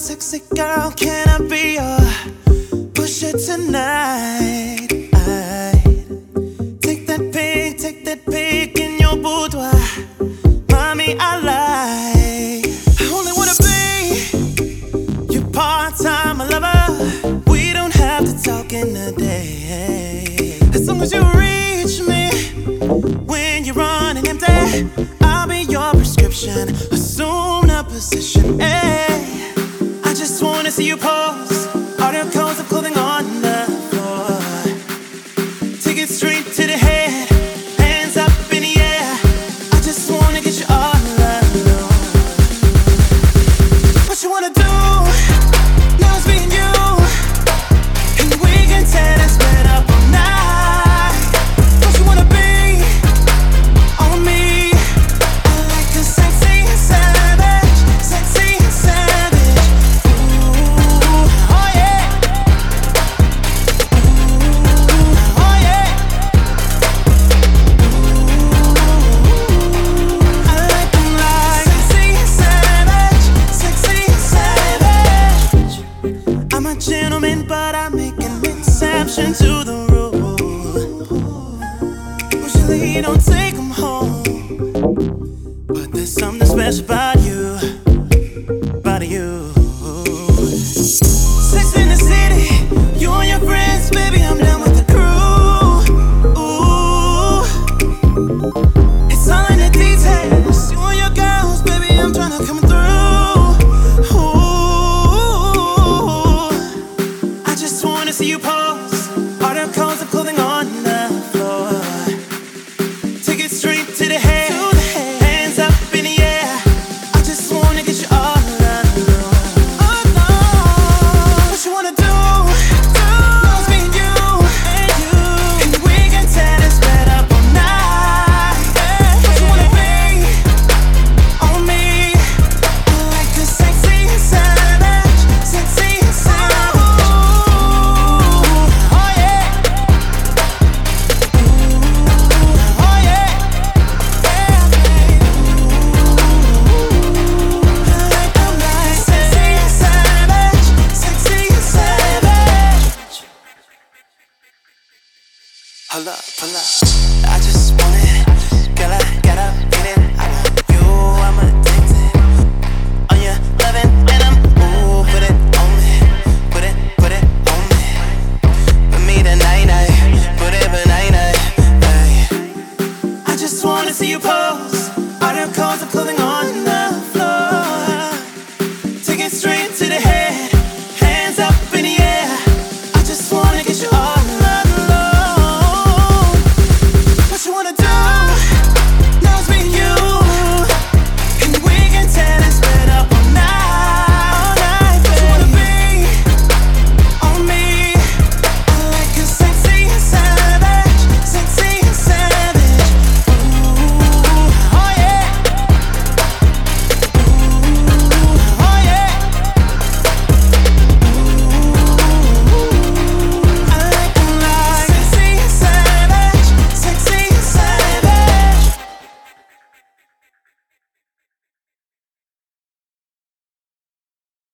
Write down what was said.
sexy girl, can I be your pusher tonight? Take that pic, take that pic in your boudoir. Mommy, I like. I only wanna be your part-time lover. We don't have to talk in a day. As long as you reach me when you're running empty, I'll be your prescription. Assume a position. Hey, I wanna see you pose. Usually don't take 'em home, but there's something special about pull up, pull up.